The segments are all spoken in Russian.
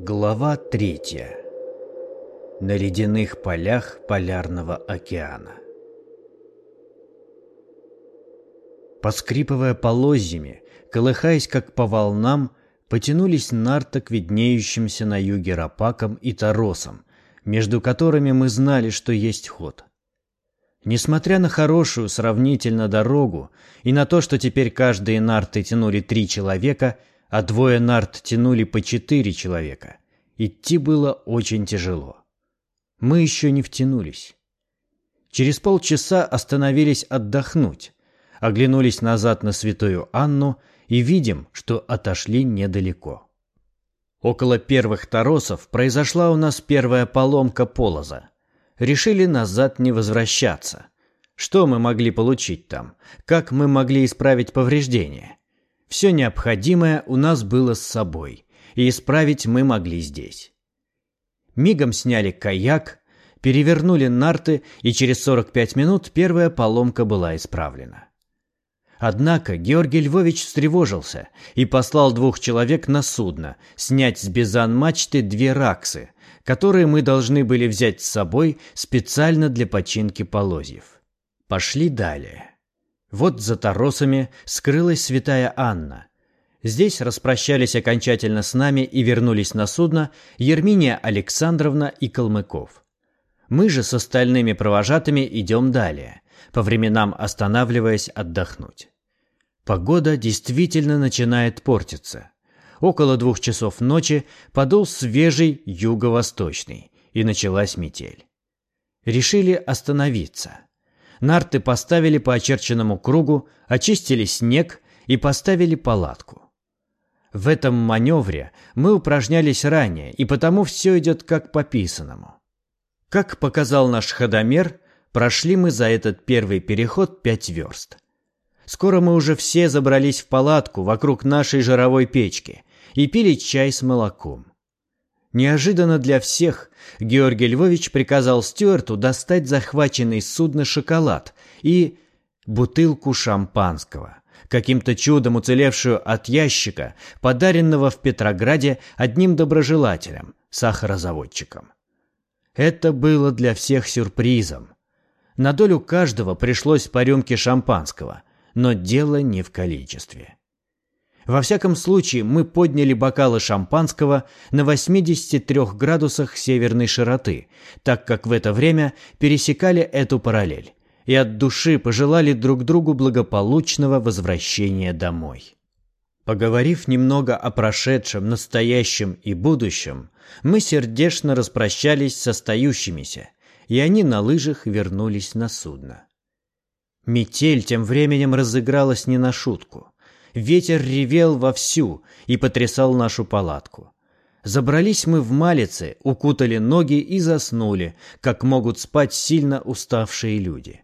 Глава третья. На ледяных полях Полярного океана. Поскрипывая полозьями, колыхаясь как по волнам, потянулись нарты к виднеющимся на юге рапакам и торосам, между которыми мы знали, что есть ход. Несмотря на хорошую сравнительно дорогу и на то, что теперь каждые нарты тянули три человека – а двое нарт тянули по четыре человека. Идти было очень тяжело. Мы еще не втянулись. Через полчаса остановились отдохнуть, оглянулись назад на святую Анну и видим, что отошли недалеко. Около первых торосов произошла у нас первая поломка полоза. Решили назад не возвращаться. Что мы могли получить там? Как мы могли исправить повреждения? Все необходимое у нас было с собой, и исправить мы могли здесь. Мигом сняли каяк, перевернули нарты, и через 45 минут первая поломка была исправлена. Однако Георгий Львович встревожился и послал двух человек на судно снять с бизан-мачты две раксы, которые мы должны были взять с собой специально для починки полозьев. Пошли далее. Вот за торосами скрылась святая Анна. Здесь распрощались окончательно с нами и вернулись на судно Ерминия Александровна и Калмыков. Мы же с остальными провожатыми идем далее, по временам останавливаясь отдохнуть. Погода действительно начинает портиться. Около двух часов ночи подул свежий юго-восточный, и началась метель. Решили остановиться – нарты поставили по очерченному кругу, очистили снег и поставили палатку. В этом маневре мы упражнялись ранее, и потому все идет как по писанному. Как показал наш ходомер, прошли мы за этот первый переход пять верст. Скоро мы уже все забрались в палатку вокруг нашей жировой печки и пили чай с молоком. Неожиданно для всех Георгий Львович приказал Стюарту достать захваченный с судна шоколад и бутылку шампанского, каким-то чудом уцелевшую от ящика, подаренного в Петрограде одним доброжелателем, сахарозаводчиком. Это было для всех сюрпризом. На долю каждого пришлось по рюмке шампанского, но дело не в количестве. Во всяком случае, мы подняли бокалы шампанского на 83 градусах северной широты, так как в это время пересекали эту параллель, и от души пожелали друг другу благополучного возвращения домой. Поговорив немного о прошедшем, настоящем и будущем, мы сердечно распрощались с остающимися, и они на лыжах вернулись на судно. Метель тем временем разыгралась не на шутку. Ветер ревел вовсю и потрясал нашу палатку. Забрались мы в малицы, укутали ноги и заснули, как могут спать сильно уставшие люди.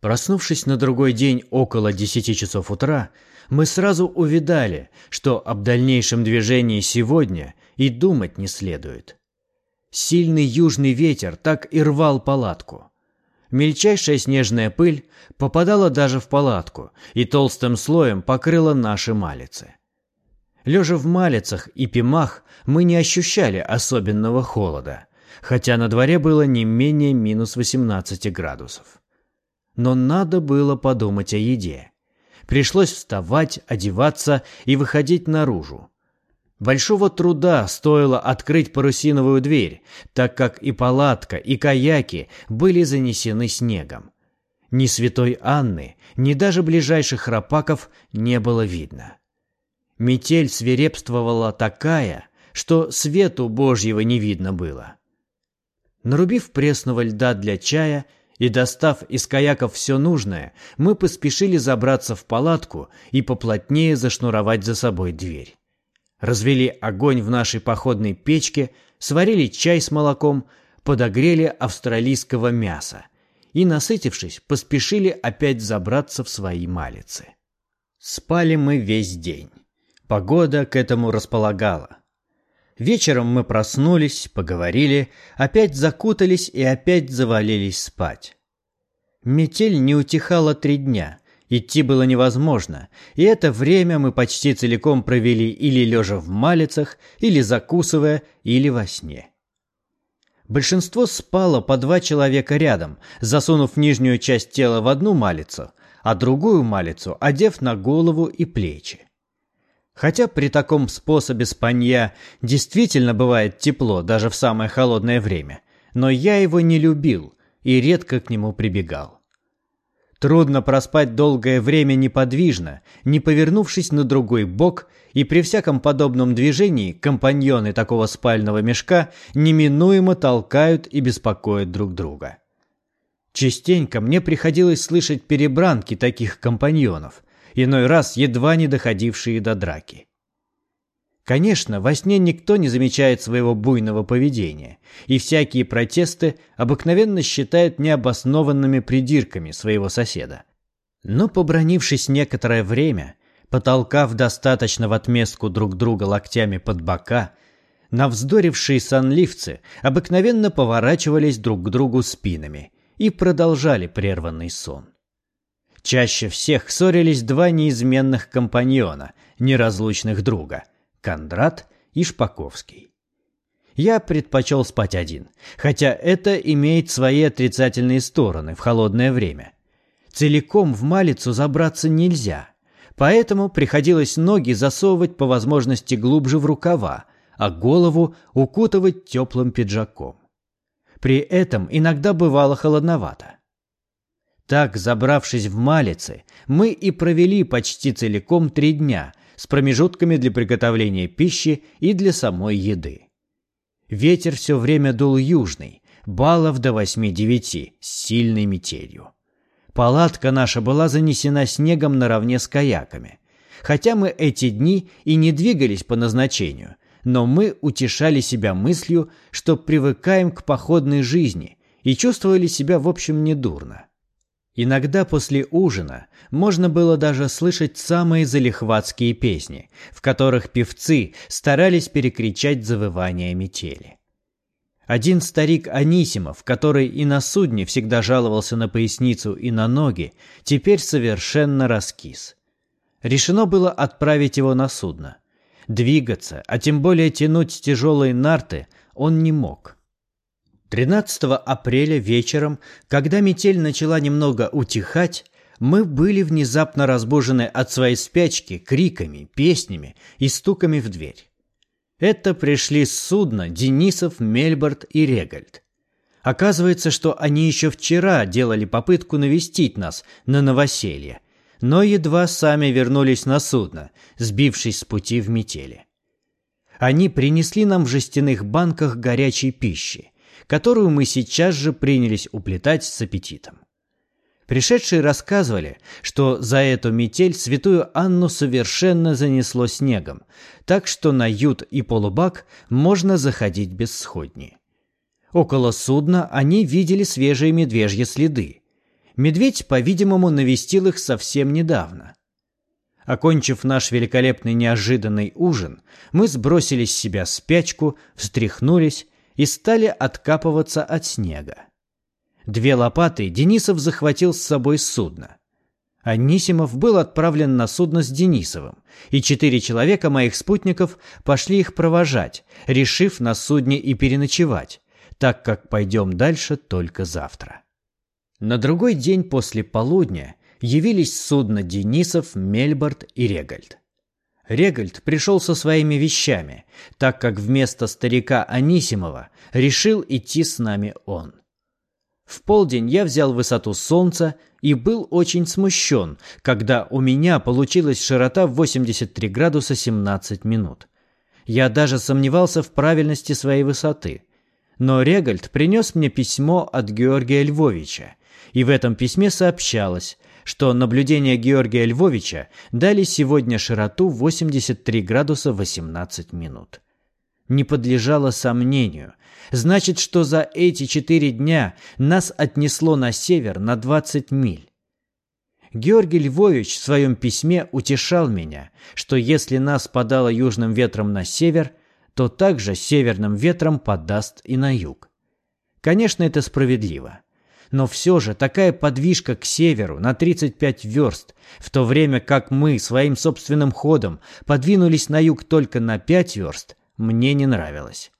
Проснувшись на другой день около десяти часов утра, мы сразу увидали, что об дальнейшем движении сегодня и думать не следует. Сильный южный ветер так и рвал палатку. Мельчайшая снежная пыль попадала даже в палатку и толстым слоем покрыла наши малицы. Лежа в малицах и пимах, мы не ощущали особенного холода, хотя на дворе было не менее минус 18 градусов. Но надо было подумать о еде. Пришлось вставать, одеваться и выходить наружу. Большого труда стоило открыть парусиновую дверь, так как и палатка, и каяки были занесены снегом. Ни святой Анны, ни даже ближайших рапаков не было видно. Метель свирепствовала такая, что свету Божьего не видно было. Нарубив пресного льда для чая и достав из каяков все нужное, мы поспешили забраться в палатку и поплотнее зашнуровать за собой дверь развели огонь в нашей походной печке, сварили чай с молоком, подогрели австралийского мяса и, насытившись, поспешили опять забраться в свои малицы. Спали мы весь день. Погода к этому располагала. Вечером мы проснулись, поговорили, опять закутались и опять завалились спать. Метель не утихала три дня, Идти было невозможно, и это время мы почти целиком провели или лежа в малицах, или закусывая, или во сне. Большинство спало по два человека рядом, засунув нижнюю часть тела в одну малицу, а другую малицу одев на голову и плечи. Хотя при таком способе спанья действительно бывает тепло даже в самое холодное время, но я его не любил и редко к нему прибегал. Трудно проспать долгое время неподвижно, не повернувшись на другой бок, и при всяком подобном движении компаньоны такого спального мешка неминуемо толкают и беспокоят друг друга. Частенько мне приходилось слышать перебранки таких компаньонов, иной раз едва не доходившие до драки. Конечно, во сне никто не замечает своего буйного поведения, и всякие протесты обыкновенно считают необоснованными придирками своего соседа. Но, побронившись некоторое время, потолкав достаточно в отместку друг друга локтями под бока, навздорившие сонливцы обыкновенно поворачивались друг к другу спинами и продолжали прерванный сон. Чаще всех ссорились два неизменных компаньона, неразлучных друга – Кондрат и Шпаковский. Я предпочел спать один, хотя это имеет свои отрицательные стороны в холодное время. Целиком в малицу забраться нельзя, поэтому приходилось ноги засовывать по возможности глубже в рукава, а голову укутывать теплым пиджаком. При этом иногда бывало холодновато. Так, забравшись в Малицы, мы и провели почти целиком три дня с промежутками для приготовления пищи и для самой еды. Ветер все время дул южный, баллов до восьми-девяти, с сильной метелью. Палатка наша была занесена снегом наравне с каяками. Хотя мы эти дни и не двигались по назначению, но мы утешали себя мыслью, что привыкаем к походной жизни и чувствовали себя в общем недурно. Иногда после ужина можно было даже слышать самые залихватские песни, в которых певцы старались перекричать завывания метели. Один старик Анисимов, который и на судне всегда жаловался на поясницу и на ноги, теперь совершенно раскис. Решено было отправить его на судно. Двигаться, а тем более тянуть тяжелые нарты, он не мог. 13 апреля вечером, когда метель начала немного утихать, мы были внезапно разбужены от своей спячки криками, песнями и стуками в дверь. Это пришли с судна Денисов, Мельборд и Регальд. Оказывается, что они еще вчера делали попытку навестить нас на новоселье, но едва сами вернулись на судно, сбившись с пути в метели. Они принесли нам в жестяных банках горячей пищи которую мы сейчас же принялись уплетать с аппетитом. Пришедшие рассказывали, что за эту метель святую Анну совершенно занесло снегом, так что на ют и полубак можно заходить без сходни. Около судна они видели свежие медвежьи следы. Медведь, по-видимому, навестил их совсем недавно. Окончив наш великолепный неожиданный ужин, мы сбросили с себя спячку, встряхнулись и стали откапываться от снега. Две лопаты Денисов захватил с собой с судна. Анисимов был отправлен на судно с Денисовым, и четыре человека моих спутников пошли их провожать, решив на судне и переночевать, так как пойдем дальше только завтра. На другой день после полудня явились судно Денисов, Мельборд и Регальд. Регальд пришел со своими вещами, так как вместо старика Анисимова решил идти с нами он. В полдень я взял высоту солнца и был очень смущен, когда у меня получилась широта в 83 градуса 17 минут. Я даже сомневался в правильности своей высоты. Но Регальд принес мне письмо от Георгия Львовича, и в этом письме сообщалось, что наблюдения Георгия Львовича дали сегодня широту 83 градуса 18 минут. Не подлежало сомнению. Значит, что за эти четыре дня нас отнесло на север на 20 миль. Георгий Львович в своем письме утешал меня, что если нас подало южным ветром на север, то также северным ветром подаст и на юг. Конечно, это справедливо. Но все же такая подвижка к северу на 35 верст, в то время как мы своим собственным ходом подвинулись на юг только на 5 верст, мне не нравилось.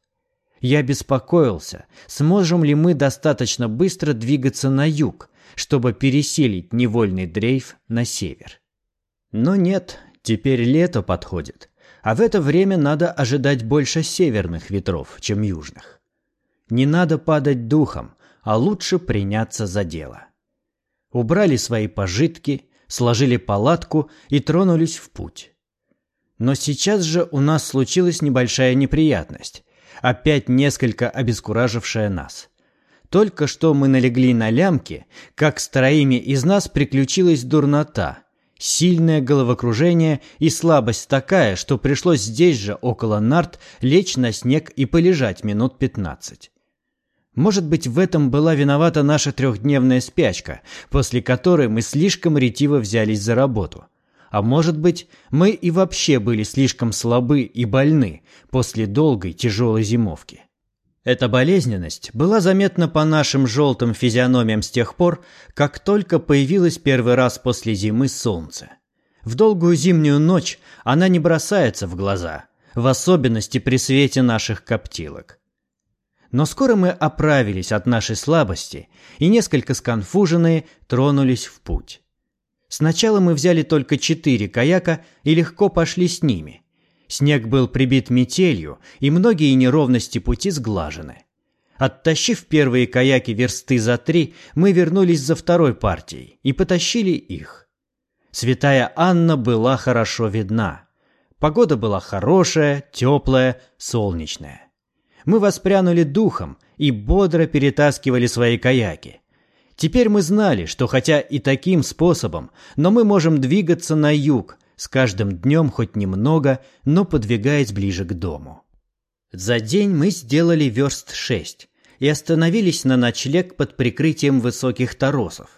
Я беспокоился, сможем ли мы достаточно быстро двигаться на юг, чтобы переселить невольный дрейф на север. Но нет, теперь лето подходит, а в это время надо ожидать больше северных ветров, чем южных. Не надо падать духом, а лучше приняться за дело. Убрали свои пожитки, сложили палатку и тронулись в путь. Но сейчас же у нас случилась небольшая неприятность, опять несколько обескуражившая нас. Только что мы налегли на лямки, как с троими из нас приключилась дурнота, сильное головокружение и слабость такая, что пришлось здесь же, около нарт, лечь на снег и полежать минут пятнадцать. Может быть, в этом была виновата наша трехдневная спячка, после которой мы слишком ретиво взялись за работу. А может быть, мы и вообще были слишком слабы и больны после долгой тяжелой зимовки. Эта болезненность была заметна по нашим желтым физиономиям с тех пор, как только появилось первый раз после зимы солнце. В долгую зимнюю ночь она не бросается в глаза, в особенности при свете наших коптилок. Но скоро мы оправились от нашей слабости и, несколько сконфуженные, тронулись в путь. Сначала мы взяли только четыре каяка и легко пошли с ними. Снег был прибит метелью, и многие неровности пути сглажены. Оттащив первые каяки версты за три, мы вернулись за второй партией и потащили их. Святая Анна была хорошо видна. Погода была хорошая, теплая, солнечная мы воспрянули духом и бодро перетаскивали свои каяки. Теперь мы знали, что хотя и таким способом, но мы можем двигаться на юг, с каждым днем хоть немного, но подвигаясь ближе к дому. За день мы сделали верст шесть и остановились на ночлег под прикрытием высоких торосов.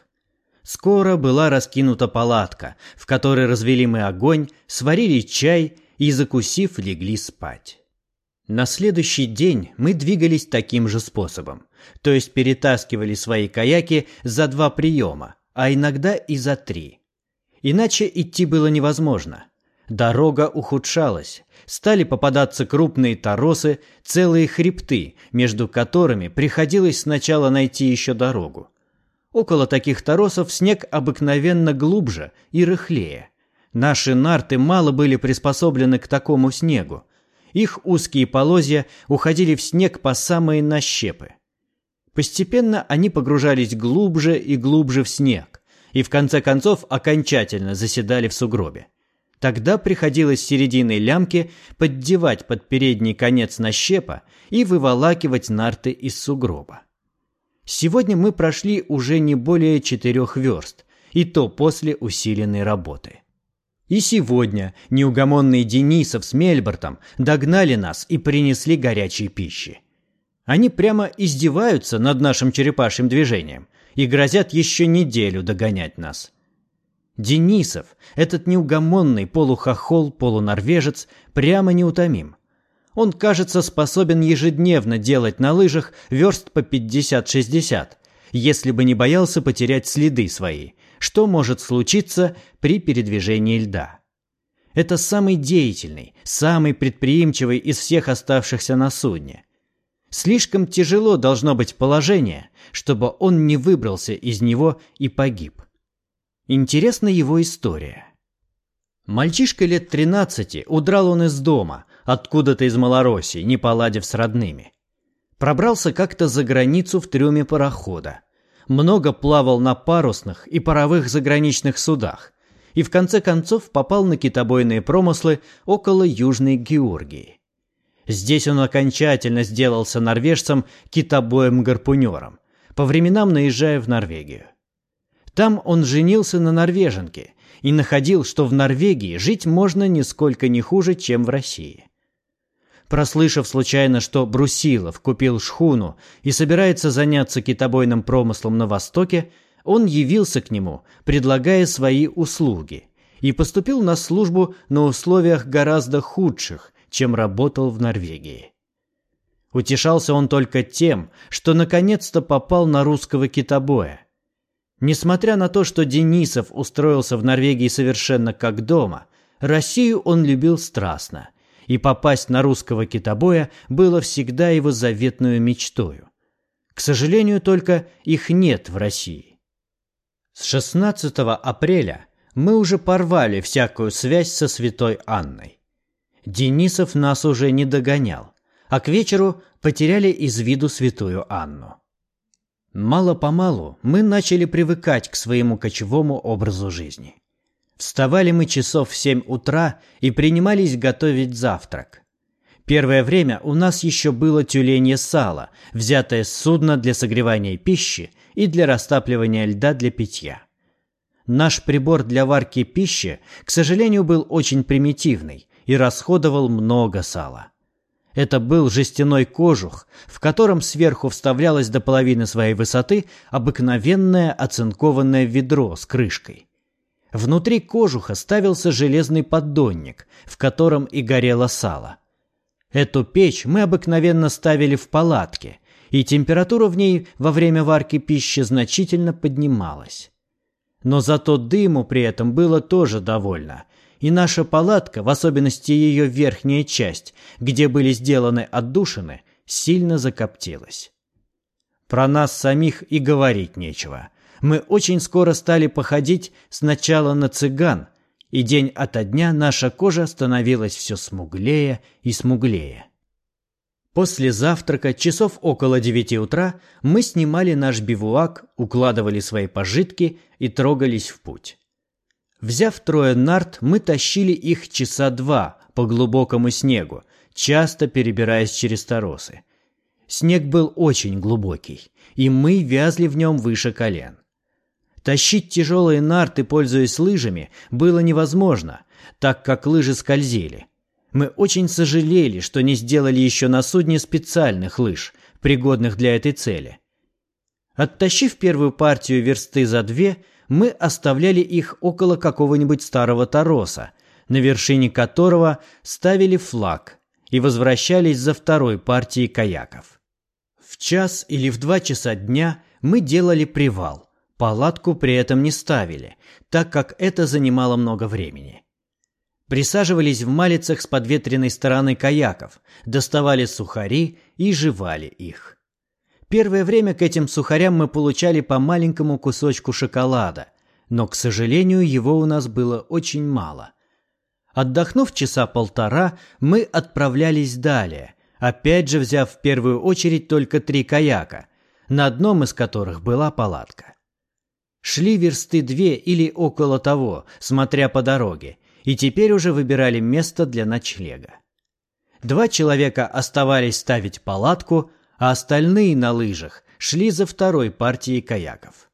Скоро была раскинута палатка, в которой развели мы огонь, сварили чай и, закусив, легли спать. На следующий день мы двигались таким же способом, то есть перетаскивали свои каяки за два приема, а иногда и за три. Иначе идти было невозможно. Дорога ухудшалась, стали попадаться крупные торосы, целые хребты, между которыми приходилось сначала найти еще дорогу. Около таких торосов снег обыкновенно глубже и рыхлее. Наши нарты мало были приспособлены к такому снегу, их узкие полозья уходили в снег по самые нащепы. Постепенно они погружались глубже и глубже в снег, и в конце концов окончательно заседали в сугробе. Тогда приходилось с середины лямки поддевать под передний конец нащепа и выволакивать нарты из сугроба. Сегодня мы прошли уже не более четырех верст, и то после усиленной работы. И сегодня неугомонные Денисов с Мельбортом догнали нас и принесли горячей пищи. Они прямо издеваются над нашим черепашьим движением и грозят еще неделю догонять нас. Денисов, этот неугомонный полухохол-полунорвежец, прямо неутомим. Он, кажется, способен ежедневно делать на лыжах верст по 50-60, если бы не боялся потерять следы свои – что может случиться при передвижении льда. Это самый деятельный, самый предприимчивый из всех оставшихся на судне. Слишком тяжело должно быть положение, чтобы он не выбрался из него и погиб. Интересна его история. Мальчишка лет 13 удрал он из дома, откуда-то из Малороссии, не поладив с родными. Пробрался как-то за границу в трюме парохода много плавал на парусных и паровых заграничных судах и в конце концов попал на китобойные промыслы около Южной Георгии. Здесь он окончательно сделался норвежцем китобоем-гарпунером, по временам наезжая в Норвегию. Там он женился на норвеженке и находил, что в Норвегии жить можно нисколько не хуже, чем в России. Прослышав случайно, что Брусилов купил шхуну и собирается заняться китобойным промыслом на Востоке, он явился к нему, предлагая свои услуги, и поступил на службу на условиях гораздо худших, чем работал в Норвегии. Утешался он только тем, что наконец-то попал на русского китобоя. Несмотря на то, что Денисов устроился в Норвегии совершенно как дома, Россию он любил страстно, и попасть на русского китобоя было всегда его заветную мечтою. К сожалению, только их нет в России. С 16 апреля мы уже порвали всякую связь со святой Анной. Денисов нас уже не догонял а к вечеру потеряли из виду святую Анну. Мало-помалу мы начали привыкать к своему кочевому образу жизни. Вставали мы часов в семь утра и принимались готовить завтрак. Первое время у нас еще было тюленье сало, взятое с судна для согревания пищи и для растапливания льда для питья. Наш прибор для варки пищи, к сожалению, был очень примитивный и расходовал много сала. Это был жестяной кожух, в котором сверху вставлялось до половины своей высоты обыкновенное оцинкованное ведро с крышкой. Внутри кожуха ставился железный поддонник, в котором и горело сало. Эту печь мы обыкновенно ставили в палатке, и температура в ней во время варки пищи значительно поднималась. Но зато дыму при этом было тоже довольно – и наша палатка, в особенности ее верхняя часть, где были сделаны отдушины, сильно закоптилась. Про нас самих и говорить нечего. Мы очень скоро стали походить сначала на цыган, и день ото дня наша кожа становилась все смуглее и смуглее. После завтрака, часов около девяти утра, мы снимали наш бивуак, укладывали свои пожитки и трогались в путь. Взяв трое нарт, мы тащили их часа два по глубокому снегу, часто перебираясь через торосы. Снег был очень глубокий, и мы вязли в нем выше колен. Тащить тяжелые нарты, пользуясь лыжами, было невозможно, так как лыжи скользили. Мы очень сожалели, что не сделали еще на судне специальных лыж, пригодных для этой цели. Оттащив первую партию версты за две, мы оставляли их около какого-нибудь старого тороса, на вершине которого ставили флаг и возвращались за второй партией каяков. В час или в два часа дня мы делали привал, палатку при этом не ставили, так как это занимало много времени. Присаживались в малицах с подветренной стороны каяков, доставали сухари и жевали их. Первое время к этим сухарям мы получали по маленькому кусочку шоколада, но, к сожалению, его у нас было очень мало. Отдохнув часа полтора, мы отправлялись далее, опять же взяв в первую очередь только три каяка, на одном из которых была палатка. Шли версты две или около того, смотря по дороге, и теперь уже выбирали место для ночлега. Два человека оставались ставить палатку, а остальные на лыжах шли за второй партией каяков.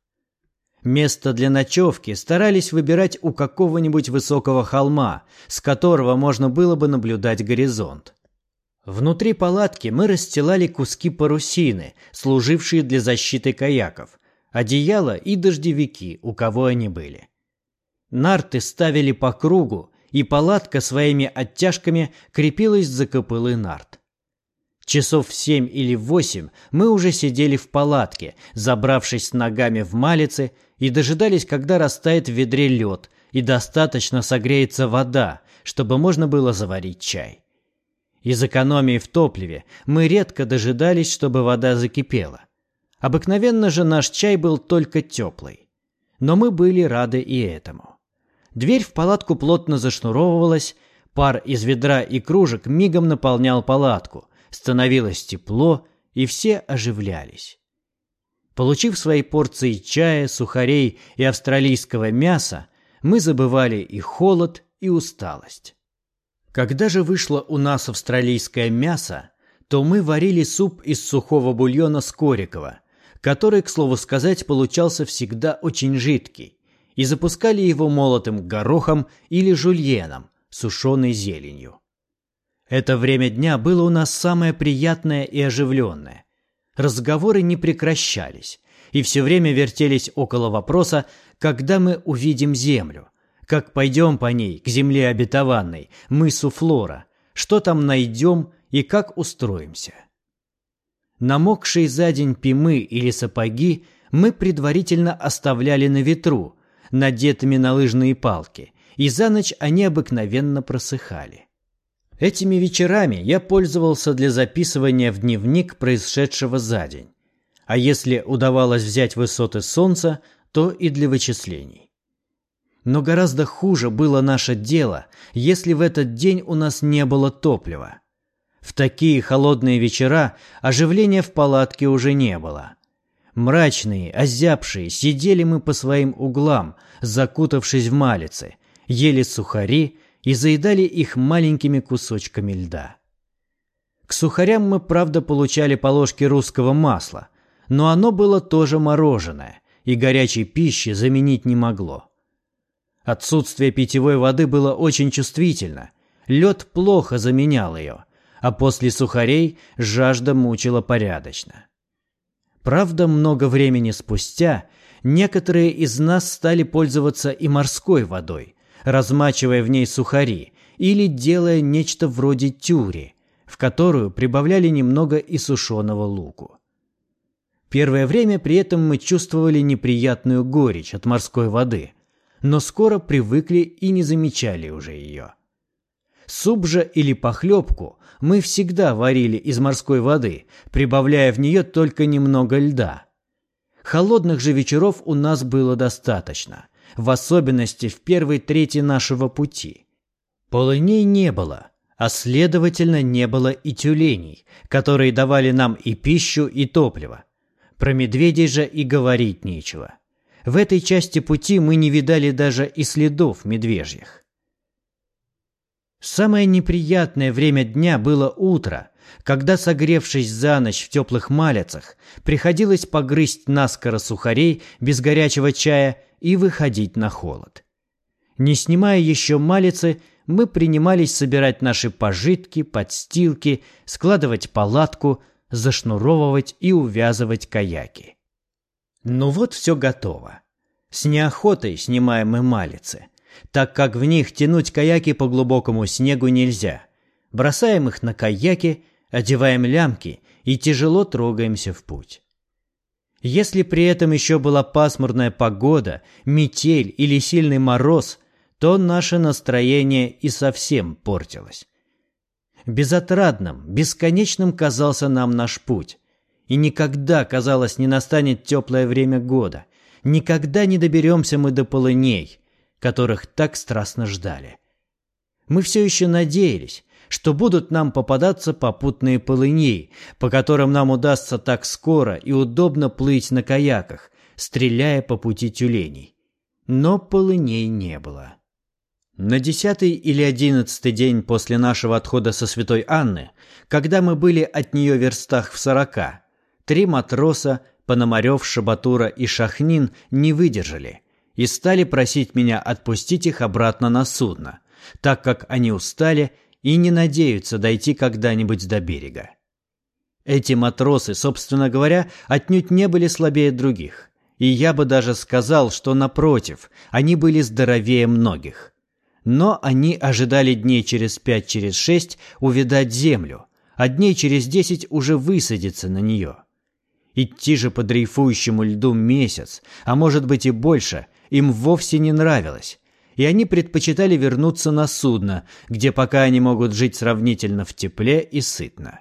Место для ночевки старались выбирать у какого-нибудь высокого холма, с которого можно было бы наблюдать горизонт. Внутри палатки мы расстилали куски парусины, служившие для защиты каяков, одеяла и дождевики, у кого они были. Нарты ставили по кругу, и палатка своими оттяжками крепилась за копылы нарт. Часов в семь или восемь мы уже сидели в палатке, забравшись ногами в малицы, и дожидались, когда растает в ведре лед и достаточно согреется вода, чтобы можно было заварить чай. Из экономии в топливе мы редко дожидались, чтобы вода закипела. Обыкновенно же наш чай был только теплый. Но мы были рады и этому. Дверь в палатку плотно зашнуровывалась, пар из ведра и кружек мигом наполнял палатку – становилось тепло, и все оживлялись. Получив свои порции чая, сухарей и австралийского мяса, мы забывали и холод, и усталость. Когда же вышло у нас австралийское мясо, то мы варили суп из сухого бульона Скорикова, который, к слову сказать, получался всегда очень жидкий, и запускали его молотым горохом или жульеном, сушеной зеленью. Это время дня было у нас самое приятное и оживленное. Разговоры не прекращались, и все время вертелись около вопроса, когда мы увидим Землю, как пойдем по ней, к земле обетованной, мысу Флора, что там найдем и как устроимся. Намокшие за день пимы или сапоги мы предварительно оставляли на ветру, надетыми на лыжные палки, и за ночь они обыкновенно просыхали. Этими вечерами я пользовался для записывания в дневник происшедшего за день, а если удавалось взять высоты солнца, то и для вычислений. Но гораздо хуже было наше дело, если в этот день у нас не было топлива. В такие холодные вечера оживления в палатке уже не было. Мрачные, озябшие, сидели мы по своим углам, закутавшись в малицы, ели сухари и заедали их маленькими кусочками льда. К сухарям мы, правда, получали по ложке русского масла, но оно было тоже мороженое, и горячей пищи заменить не могло. Отсутствие питьевой воды было очень чувствительно, лед плохо заменял ее, а после сухарей жажда мучила порядочно. Правда, много времени спустя некоторые из нас стали пользоваться и морской водой, размачивая в ней сухари или делая нечто вроде тюри, в которую прибавляли немного и сушеного луку. Первое время при этом мы чувствовали неприятную горечь от морской воды, но скоро привыкли и не замечали уже ее. Суп же или похлебку мы всегда варили из морской воды, прибавляя в нее только немного льда. Холодных же вечеров у нас было достаточно, в особенности в первой трети нашего пути. Полыней не было, а следовательно не было и тюленей, которые давали нам и пищу, и топливо. Про медведей же и говорить нечего. В этой части пути мы не видали даже и следов медвежьих. Самое неприятное время дня было утро, когда, согревшись за ночь в теплых малицах, приходилось погрызть наскоро сухарей без горячего чая и выходить на холод. Не снимая еще малицы, мы принимались собирать наши пожитки, подстилки, складывать палатку, зашнуровывать и увязывать каяки. Ну вот все готово. С неохотой снимаем мы малицы так как в них тянуть каяки по глубокому снегу нельзя. Бросаем их на каяки, одеваем лямки и тяжело трогаемся в путь. Если при этом еще была пасмурная погода, метель или сильный мороз, то наше настроение и совсем портилось. Безотрадным, бесконечным казался нам наш путь. И никогда, казалось, не настанет теплое время года. Никогда не доберемся мы до полыней, которых так страстно ждали. Мы все еще надеялись, что будут нам попадаться попутные полыни, по которым нам удастся так скоро и удобно плыть на каяках, стреляя по пути тюленей. Но полыней не было. На десятый или одиннадцатый день после нашего отхода со Святой Анны, когда мы были от нее верстах в сорока, три матроса, Пономарев, Шабатура и Шахнин не выдержали и стали просить меня отпустить их обратно на судно, так как они устали и не надеются дойти когда-нибудь до берега. Эти матросы, собственно говоря, отнюдь не были слабее других, и я бы даже сказал, что напротив, они были здоровее многих. Но они ожидали дней через пять, через шесть увидать землю, а дней через десять уже высадиться на нее. Идти же по дрейфующему льду месяц, а может быть и больше, им вовсе не нравилось, и они предпочитали вернуться на судно, где пока они могут жить сравнительно в тепле и сытно.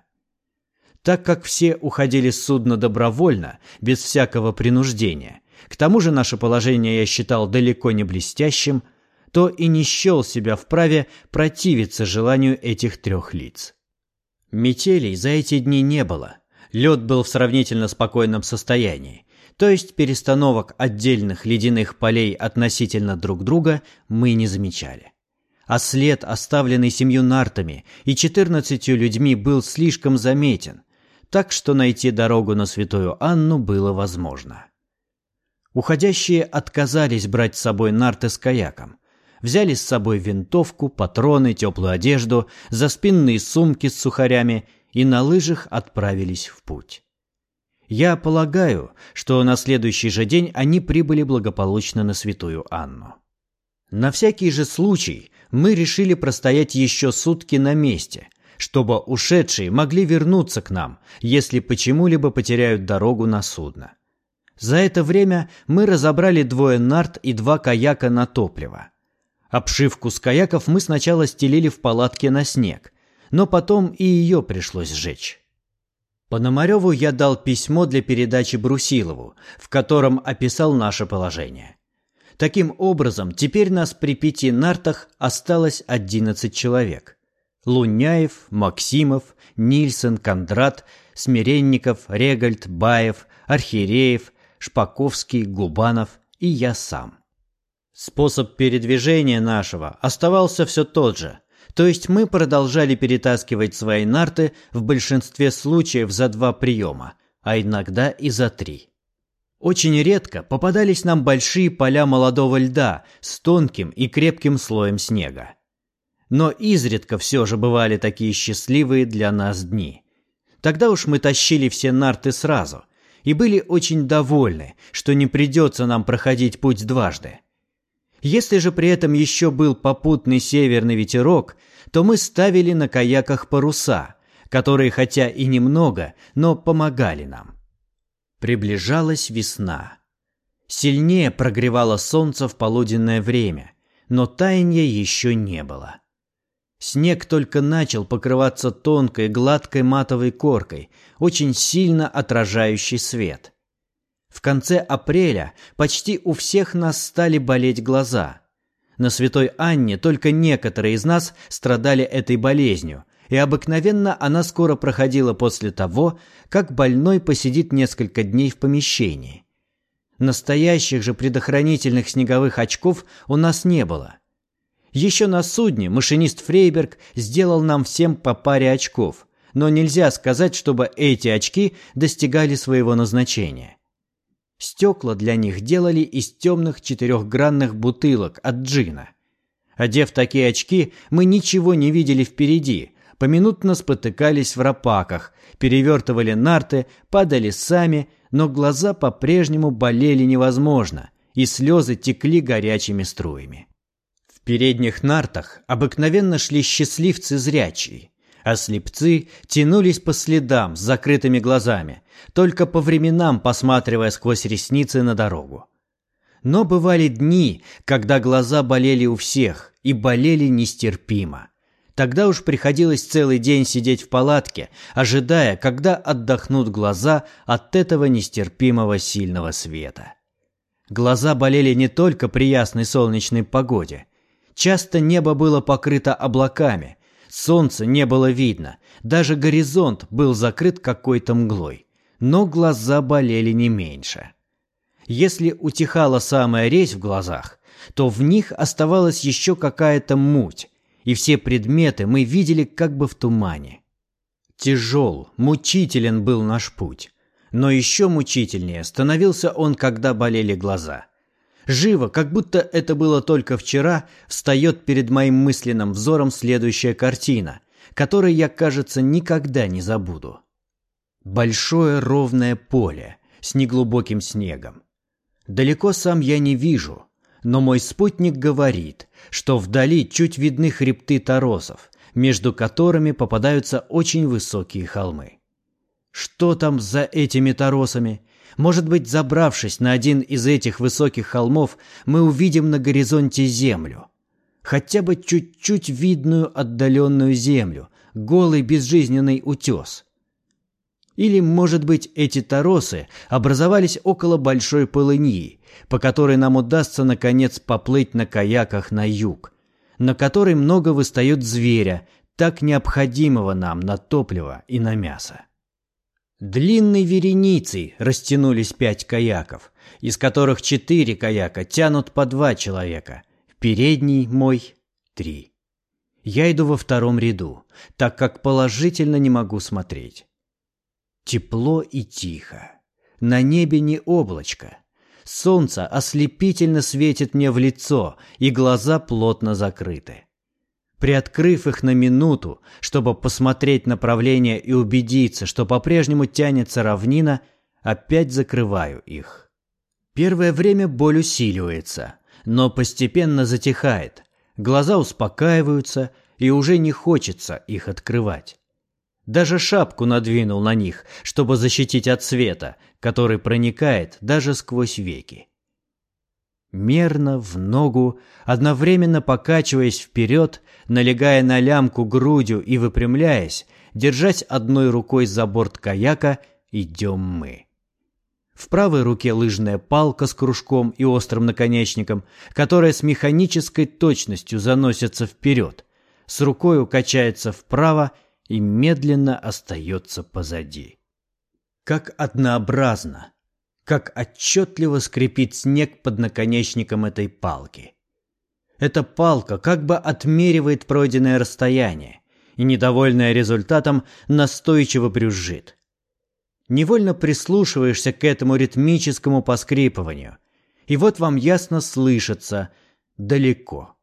Так как все уходили с судна добровольно, без всякого принуждения, к тому же наше положение я считал далеко не блестящим, то и не счел себя вправе противиться желанию этих трех лиц. Метелей за эти дни не было. Лед был в сравнительно спокойном состоянии, то есть перестановок отдельных ледяных полей относительно друг друга мы не замечали. А след, оставленный семью нартами и четырнадцатью людьми, был слишком заметен, так что найти дорогу на Святую Анну было возможно. Уходящие отказались брать с собой нарты с каяком. Взяли с собой винтовку, патроны, теплую одежду, заспинные сумки с сухарями и на лыжах отправились в путь. Я полагаю, что на следующий же день они прибыли благополучно на Святую Анну. На всякий же случай мы решили простоять еще сутки на месте, чтобы ушедшие могли вернуться к нам, если почему-либо потеряют дорогу на судно. За это время мы разобрали двое нарт и два каяка на топливо. Обшивку с каяков мы сначала стелили в палатке на снег, но потом и ее пришлось сжечь. Пономареву я дал письмо для передачи Брусилову, в котором описал наше положение. Таким образом, теперь нас при пяти нартах осталось 11 человек. Луняев, Максимов, Нильсон, Кондрат, Смиренников, Регальд, Баев, Архиреев, Шпаковский, Губанов и я сам. Способ передвижения нашего оставался все тот же, то есть мы продолжали перетаскивать свои нарты в большинстве случаев за два приема, а иногда и за три. Очень редко попадались нам большие поля молодого льда с тонким и крепким слоем снега. Но изредка все же бывали такие счастливые для нас дни. Тогда уж мы тащили все нарты сразу, и были очень довольны, что не придется нам проходить путь дважды. Если же при этом еще был попутный северный ветерок, то мы ставили на каяках паруса, которые хотя и немного, но помогали нам. Приближалась весна. Сильнее прогревало солнце в полуденное время, но таяния еще не было. Снег только начал покрываться тонкой, гладкой матовой коркой, очень сильно отражающей свет. В конце апреля почти у всех нас стали болеть глаза. На Святой Анне только некоторые из нас страдали этой болезнью, и обыкновенно она скоро проходила после того, как больной посидит несколько дней в помещении. Настоящих же предохранительных снеговых очков у нас не было. Еще на судне машинист Фрейберг сделал нам всем по паре очков, но нельзя сказать, чтобы эти очки достигали своего назначения. Стекла для них делали из темных четырехгранных бутылок от джина. Одев такие очки, мы ничего не видели впереди, поминутно спотыкались в рапаках, перевертывали нарты, падали сами, но глаза по-прежнему болели невозможно, и слезы текли горячими струями. В передних нартах обыкновенно шли счастливцы зрячие, а слепцы тянулись по следам с закрытыми глазами, только по временам посматривая сквозь ресницы на дорогу. Но бывали дни, когда глаза болели у всех, и болели нестерпимо. Тогда уж приходилось целый день сидеть в палатке, ожидая, когда отдохнут глаза от этого нестерпимого сильного света. Глаза болели не только при ясной солнечной погоде – Часто небо было покрыто облаками, солнца не было видно, даже горизонт был закрыт какой-то мглой. Но глаза болели не меньше. Если утихала самая резь в глазах, то в них оставалась еще какая-то муть, и все предметы мы видели как бы в тумане. Тяжел, мучителен был наш путь, но еще мучительнее становился он, когда болели глаза – Живо, как будто это было только вчера, встает перед моим мысленным взором следующая картина, которой я, кажется, никогда не забуду. Большое ровное поле с неглубоким снегом. Далеко сам я не вижу, но мой спутник говорит, что вдали чуть видны хребты торосов, между которыми попадаются очень высокие холмы. Что там за этими торосами, может быть, забравшись на один из этих высоких холмов, мы увидим на горизонте землю. Хотя бы чуть-чуть видную отдаленную землю, голый безжизненный утес. Или, может быть, эти торосы образовались около большой полыньи, по которой нам удастся, наконец, поплыть на каяках на юг, на которой много выстает зверя, так необходимого нам на топливо и на мясо. Длинной вереницей растянулись пять каяков, из которых четыре каяка тянут по два человека. Передний мой — три. Я иду во втором ряду, так как положительно не могу смотреть. Тепло и тихо. На небе не облачко. Солнце ослепительно светит мне в лицо, и глаза плотно закрыты. Приоткрыв их на минуту, чтобы посмотреть направление и убедиться, что по-прежнему тянется равнина, опять закрываю их. Первое время боль усиливается, но постепенно затихает. Глаза успокаиваются, и уже не хочется их открывать. Даже шапку надвинул на них, чтобы защитить от света, который проникает даже сквозь веки. Мерно, в ногу, одновременно покачиваясь вперед, налегая на лямку грудью и выпрямляясь, держась одной рукой за борт каяка, идем мы. В правой руке лыжная палка с кружком и острым наконечником, которая с механической точностью заносится вперед, с рукой качается вправо и медленно остается позади. Как однообразно, как отчетливо скрипит снег под наконечником этой палки. Эта палка как бы отмеривает пройденное расстояние и, недовольная результатом, настойчиво брюзжит. Невольно прислушиваешься к этому ритмическому поскрипыванию, и вот вам ясно слышится «далеко,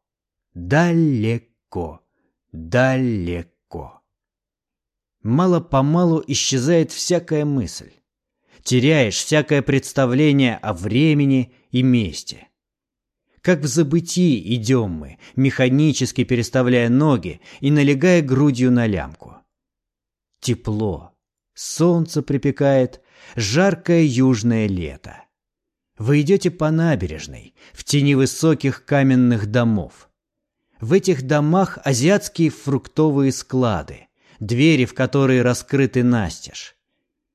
далеко, далеко». Мало-помалу исчезает всякая мысль теряешь всякое представление о времени и месте. Как в забытии идем мы, механически переставляя ноги и налегая грудью на лямку. Тепло, солнце припекает, жаркое южное лето. Вы идете по набережной, в тени высоких каменных домов. В этих домах азиатские фруктовые склады, двери в которые раскрыты настежь.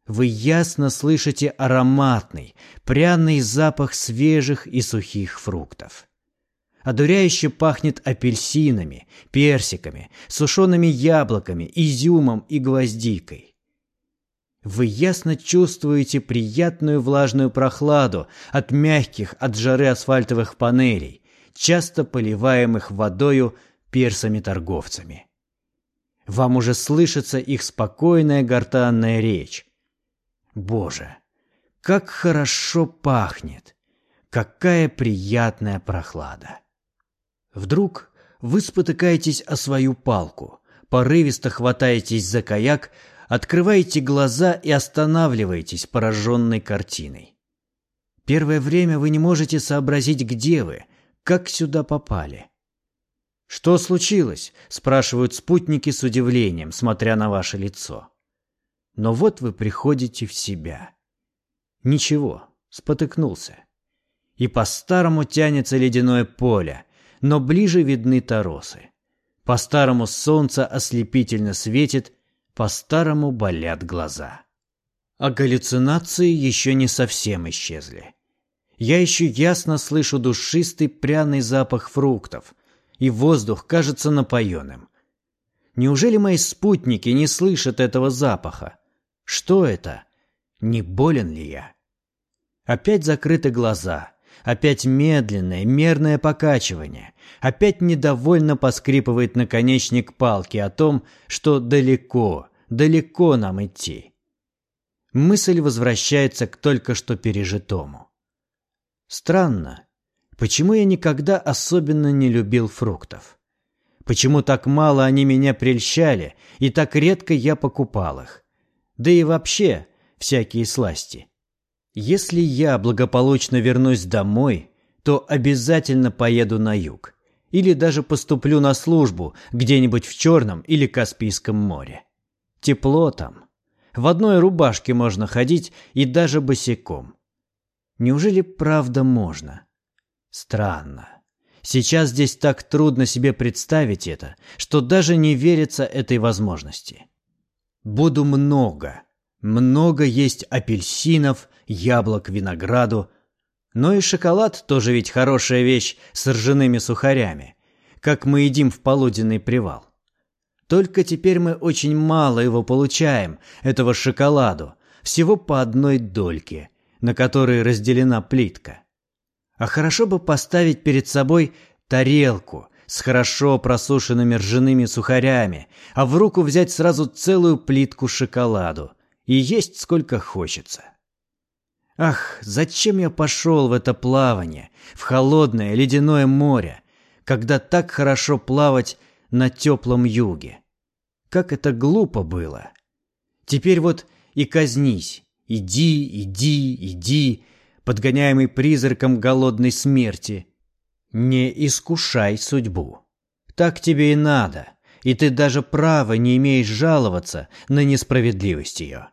Вы ясно слышите ароматный, пряный запах свежих и сухих фруктов. Одуряюще пахнет апельсинами, персиками, сушеными яблоками, изюмом и гвоздикой. Вы ясно чувствуете приятную влажную прохладу от мягких от жары асфальтовых панелей, часто поливаемых водою персами-торговцами. Вам уже слышится их спокойная гортанная речь, Боже, как хорошо пахнет! Какая приятная прохлада! Вдруг вы спотыкаетесь о свою палку, порывисто хватаетесь за каяк, открываете глаза и останавливаетесь пораженной картиной. Первое время вы не можете сообразить, где вы, как сюда попали. «Что случилось?» – спрашивают спутники с удивлением, смотря на ваше лицо. Но вот вы приходите в себя. Ничего, спотыкнулся. И по-старому тянется ледяное поле, но ближе видны торосы. По-старому солнце ослепительно светит, по-старому болят глаза. А галлюцинации еще не совсем исчезли. Я еще ясно слышу душистый пряный запах фруктов, и воздух кажется напоенным. Неужели мои спутники не слышат этого запаха? Что это? Не болен ли я? Опять закрыты глаза. Опять медленное, мерное покачивание. Опять недовольно поскрипывает наконечник палки о том, что далеко, далеко нам идти. Мысль возвращается к только что пережитому. Странно, почему я никогда особенно не любил фруктов? Почему так мало они меня прельщали, и так редко я покупал их? Да и вообще всякие сласти. Если я благополучно вернусь домой, то обязательно поеду на юг. Или даже поступлю на службу где-нибудь в Черном или Каспийском море. Тепло там. В одной рубашке можно ходить и даже босиком. Неужели правда можно? Странно. Сейчас здесь так трудно себе представить это, что даже не верится этой возможности. Буду много, много есть апельсинов, яблок, винограду. Но и шоколад тоже ведь хорошая вещь с ржаными сухарями, как мы едим в полуденный привал. Только теперь мы очень мало его получаем, этого шоколаду, всего по одной дольке, на которой разделена плитка. А хорошо бы поставить перед собой тарелку с хорошо просушенными ржаными сухарями, а в руку взять сразу целую плитку шоколаду и есть сколько хочется. Ах, зачем я пошел в это плавание, в холодное ледяное море, когда так хорошо плавать на теплом юге? Как это глупо было. Теперь вот и казнись, иди, иди, иди, подгоняемый призраком голодной смерти – не искушай судьбу. Так тебе и надо. и ты даже права не имеешь жаловаться на несправедливость ее.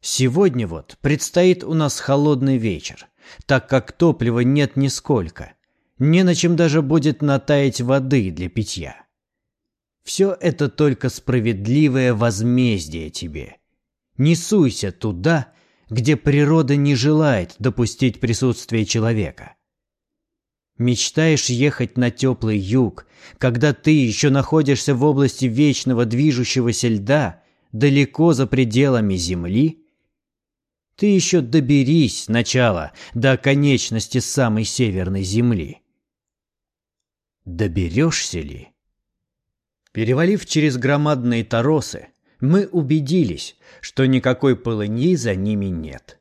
Сегодня вот предстоит у нас холодный вечер, так как топлива нет нисколько. Не на чем даже будет натаять воды для питья. Все это только справедливое возмездие тебе. Не суйся туда, где природа не желает допустить присутствие человека. Мечтаешь ехать на теплый юг, когда ты еще находишься в области вечного движущегося льда, далеко за пределами Земли? Ты еще доберись сначала до конечности самой северной Земли. Доберешься ли? Перевалив через громадные торосы, мы убедились, что никакой полыньи за ними нет.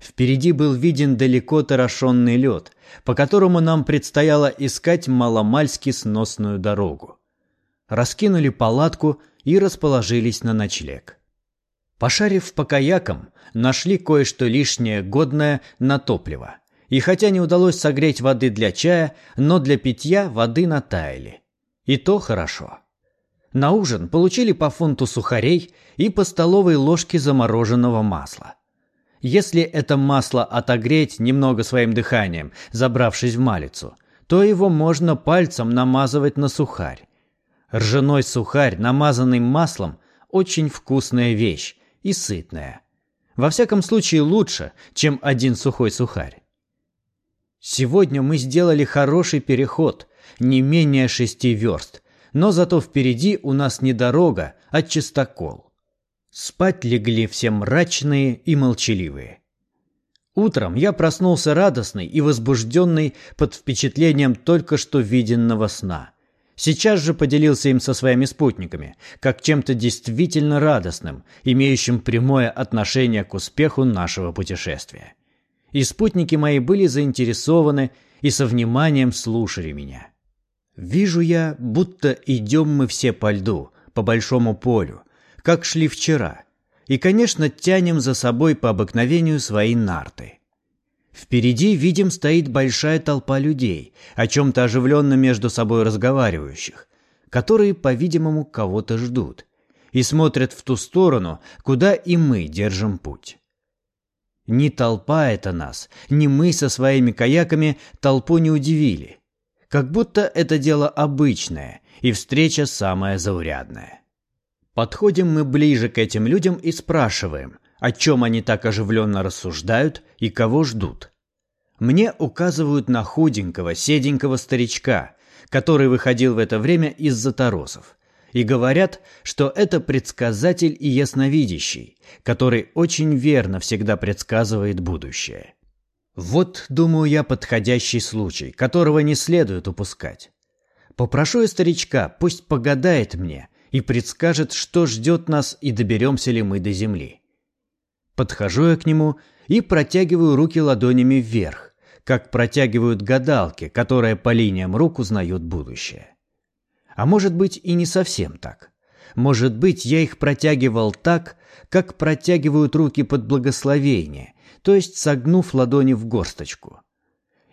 Впереди был виден далеко торошенный лед, по которому нам предстояло искать маломальски сносную дорогу. Раскинули палатку и расположились на ночлег. Пошарив по каякам, нашли кое-что лишнее годное на топливо. И хотя не удалось согреть воды для чая, но для питья воды натаяли. И то хорошо. На ужин получили по фунту сухарей и по столовой ложке замороженного масла. Если это масло отогреть немного своим дыханием, забравшись в малицу, то его можно пальцем намазывать на сухарь. Ржаной сухарь, намазанный маслом, очень вкусная вещь, и сытная. Во всяком случае лучше, чем один сухой сухарь. Сегодня мы сделали хороший переход, не менее шести верст, но зато впереди у нас не дорога, а чистокол. Спать легли все мрачные и молчаливые. Утром я проснулся радостный и возбужденный под впечатлением только что виденного сна – Сейчас же поделился им со своими спутниками, как чем-то действительно радостным, имеющим прямое отношение к успеху нашего путешествия. И спутники мои были заинтересованы и со вниманием слушали меня. Вижу я, будто идем мы все по льду, по большому полю, как шли вчера, и, конечно, тянем за собой по обыкновению свои нарты. Впереди, видим, стоит большая толпа людей, о чем-то оживленно между собой разговаривающих, которые, по-видимому, кого-то ждут, и смотрят в ту сторону, куда и мы держим путь. Ни толпа это нас, ни мы со своими каяками толпу не удивили. Как будто это дело обычное, и встреча самая заурядная. Подходим мы ближе к этим людям и спрашиваем – о чем они так оживленно рассуждают и кого ждут. Мне указывают на худенького, седенького старичка, который выходил в это время из-за торосов, и говорят, что это предсказатель и ясновидящий, который очень верно всегда предсказывает будущее. Вот, думаю я, подходящий случай, которого не следует упускать. Попрошу я старичка, пусть погадает мне и предскажет, что ждет нас и доберемся ли мы до земли. Подхожу я к нему и протягиваю руки ладонями вверх, как протягивают гадалки, которые по линиям рук узнают будущее. А может быть и не совсем так. Может быть, я их протягивал так, как протягивают руки под благословение, то есть согнув ладони в горсточку.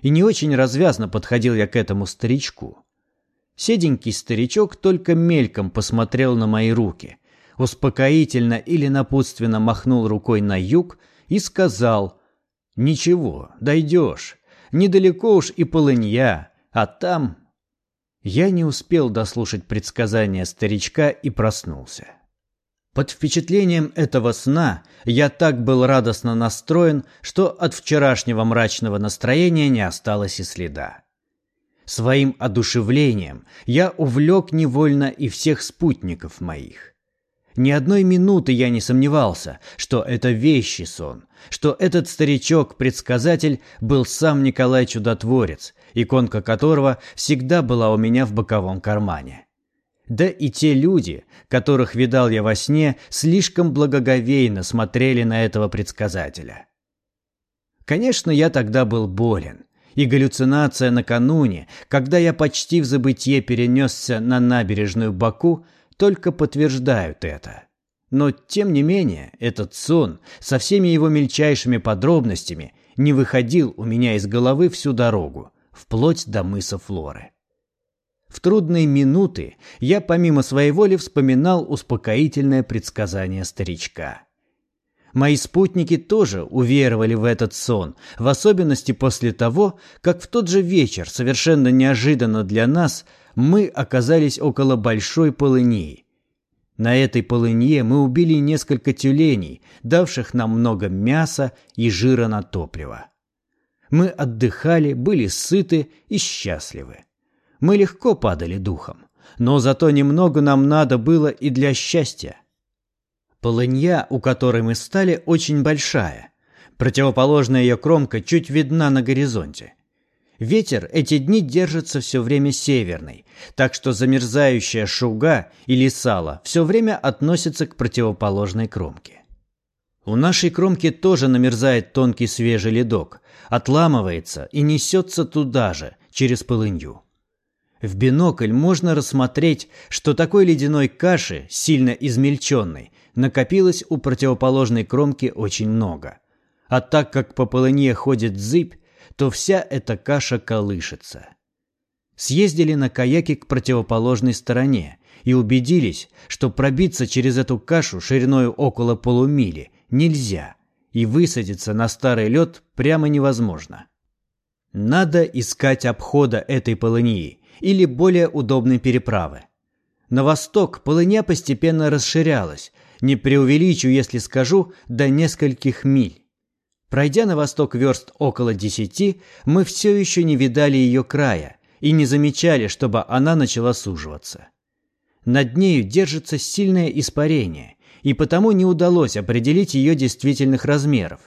И не очень развязно подходил я к этому старичку. Седенький старичок только мельком посмотрел на мои руки, успокоительно или напутственно махнул рукой на юг и сказал «Ничего, дойдешь, недалеко уж и полынья, а там...» Я не успел дослушать предсказания старичка и проснулся. Под впечатлением этого сна я так был радостно настроен, что от вчерашнего мрачного настроения не осталось и следа. Своим одушевлением я увлек невольно и всех спутников моих. Ни одной минуты я не сомневался, что это вещий сон, что этот старичок-предсказатель был сам Николай Чудотворец, иконка которого всегда была у меня в боковом кармане. Да и те люди, которых видал я во сне, слишком благоговейно смотрели на этого предсказателя. Конечно, я тогда был болен, и галлюцинация накануне, когда я почти в забытье перенесся на набережную Баку, только подтверждают это. Но, тем не менее, этот сон со всеми его мельчайшими подробностями не выходил у меня из головы всю дорогу, вплоть до мыса Флоры. В трудные минуты я помимо своей воли вспоминал успокоительное предсказание старичка. Мои спутники тоже уверовали в этот сон, в особенности после того, как в тот же вечер, совершенно неожиданно для нас, мы оказались около большой полыньи. На этой полынье мы убили несколько тюленей, давших нам много мяса и жира на топливо. Мы отдыхали, были сыты и счастливы. Мы легко падали духом, но зато немного нам надо было и для счастья. Полынья, у которой мы стали, очень большая. Противоположная ее кромка чуть видна на горизонте. Ветер эти дни держится все время северный, так что замерзающая шуга или сало все время относится к противоположной кромке. У нашей кромки тоже намерзает тонкий свежий ледок, отламывается и несется туда же, через полынью. В бинокль можно рассмотреть, что такой ледяной каши, сильно измельченной, накопилось у противоположной кромки очень много. А так как по полыне ходит зыбь, то вся эта каша колышется. Съездили на каяке к противоположной стороне и убедились, что пробиться через эту кашу шириной около полумили нельзя, и высадиться на старый лед прямо невозможно. Надо искать обхода этой полыньи или более удобной переправы. На восток полыня постепенно расширялась, не преувеличу, если скажу, до нескольких миль. Пройдя на восток верст около десяти, мы все еще не видали ее края и не замечали, чтобы она начала суживаться. Над нею держится сильное испарение, и потому не удалось определить ее действительных размеров.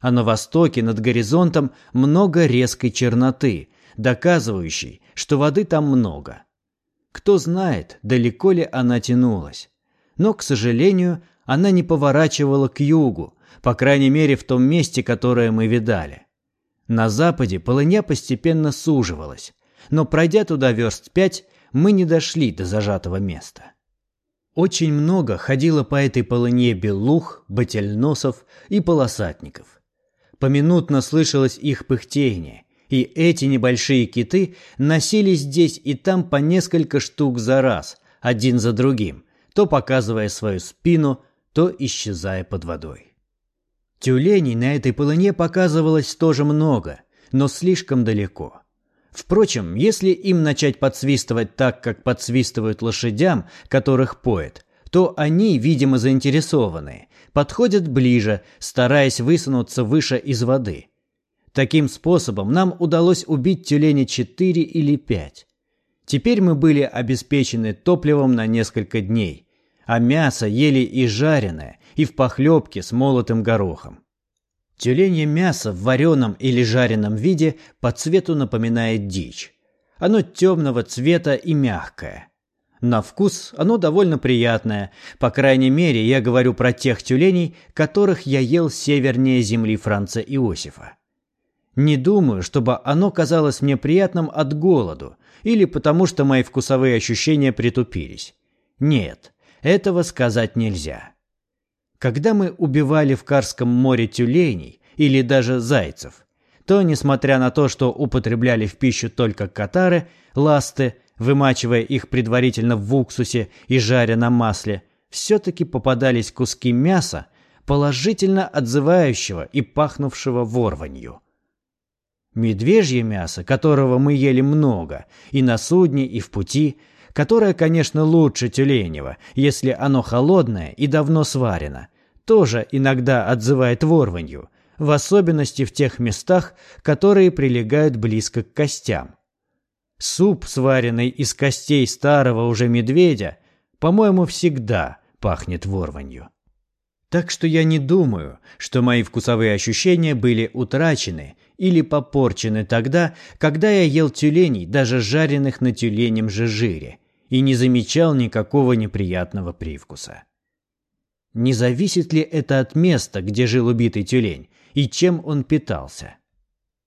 А на востоке над горизонтом много резкой черноты, доказывающей, что воды там много. Кто знает, далеко ли она тянулась но, к сожалению, она не поворачивала к югу, по крайней мере в том месте, которое мы видали. На западе полыня постепенно суживалась, но пройдя туда верст пять, мы не дошли до зажатого места. Очень много ходило по этой полыне белух, бательносов и полосатников. Поминутно слышалось их пыхтение, и эти небольшие киты носились здесь и там по несколько штук за раз, один за другим, то показывая свою спину, то исчезая под водой. Тюленей на этой полыне показывалось тоже много, но слишком далеко. Впрочем, если им начать подсвистывать так, как подсвистывают лошадям, которых поет, то они, видимо заинтересованные, подходят ближе, стараясь высунуться выше из воды. Таким способом нам удалось убить тюленей четыре или пять. Теперь мы были обеспечены топливом на несколько дней, а мясо ели и жареное, и в похлебке с молотым горохом. Тюленье мясо в вареном или жареном виде по цвету напоминает дичь. Оно темного цвета и мягкое. На вкус оно довольно приятное, по крайней мере, я говорю про тех тюленей, которых я ел севернее земли Франца Иосифа. Не думаю, чтобы оно казалось мне приятным от голоду, или потому что мои вкусовые ощущения притупились. Нет, этого сказать нельзя. Когда мы убивали в Карском море тюленей или даже зайцев, то, несмотря на то, что употребляли в пищу только катары, ласты, вымачивая их предварительно в уксусе и жаря на масле, все-таки попадались куски мяса, положительно отзывающего и пахнувшего ворванью. Медвежье мясо, которого мы ели много, и на судне, и в пути, которое, конечно, лучше тюленева, если оно холодное и давно сварено, тоже иногда отзывает ворванью, в особенности в тех местах, которые прилегают близко к костям. Суп, сваренный из костей старого уже медведя, по-моему, всегда пахнет ворванью. Так что я не думаю, что мои вкусовые ощущения были утрачены или попорчены тогда, когда я ел тюленей, даже жареных на тюленем же жире, и не замечал никакого неприятного привкуса. Не зависит ли это от места, где жил убитый тюлень, и чем он питался?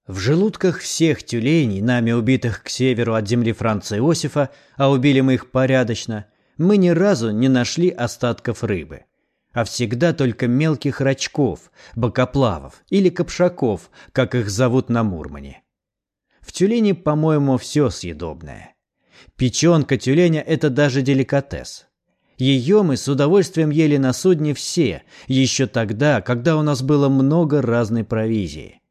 В желудках всех тюленей, нами убитых к северу от земли Франца Иосифа, а убили мы их порядочно, мы ни разу не нашли остатков рыбы – а всегда только мелких рачков, бокоплавов или копшаков, как их зовут на Мурмане. В тюлене, по-моему, все съедобное. Печенка тюленя – это даже деликатес. Ее мы с удовольствием ели на судне все, еще тогда, когда у нас было много разной провизии.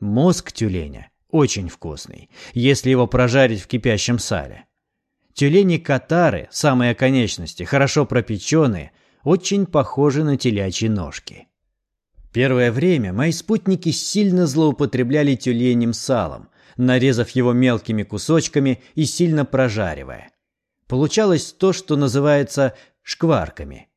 Мозг тюленя очень вкусный, если его прожарить в кипящем сале. Тюлени-катары, самые конечности, хорошо пропеченные, очень похожи на телячьи ножки. Первое время мои спутники сильно злоупотребляли тюленем салом, нарезав его мелкими кусочками и сильно прожаривая. Получалось то, что называется шкварками.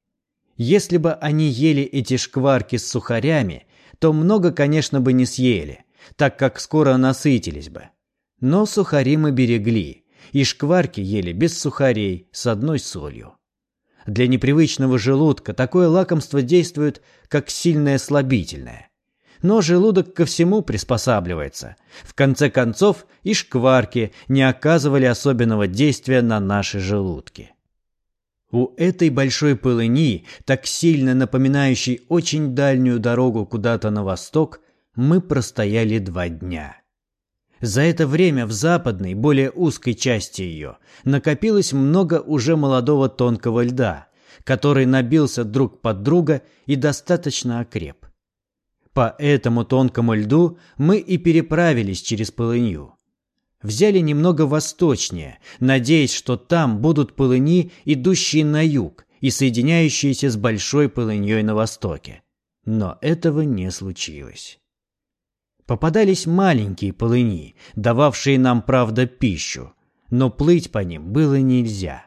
Если бы они ели эти шкварки с сухарями, то много, конечно, бы не съели, так как скоро насытились бы. Но сухари мы берегли, и шкварки ели без сухарей с одной солью. Для непривычного желудка такое лакомство действует как сильное слабительное. Но желудок ко всему приспосабливается. В конце концов, и шкварки не оказывали особенного действия на наши желудки. У этой большой полыни, так сильно напоминающей очень дальнюю дорогу куда-то на восток, мы простояли два дня. За это время в западной, более узкой части ее накопилось много уже молодого тонкого льда, который набился друг под друга и достаточно окреп. По этому тонкому льду мы и переправились через полынью. Взяли немного восточнее, надеясь, что там будут полыни, идущие на юг и соединяющиеся с большой полыньей на востоке. Но этого не случилось. Попадались маленькие полыни, дававшие нам, правда, пищу, но плыть по ним было нельзя.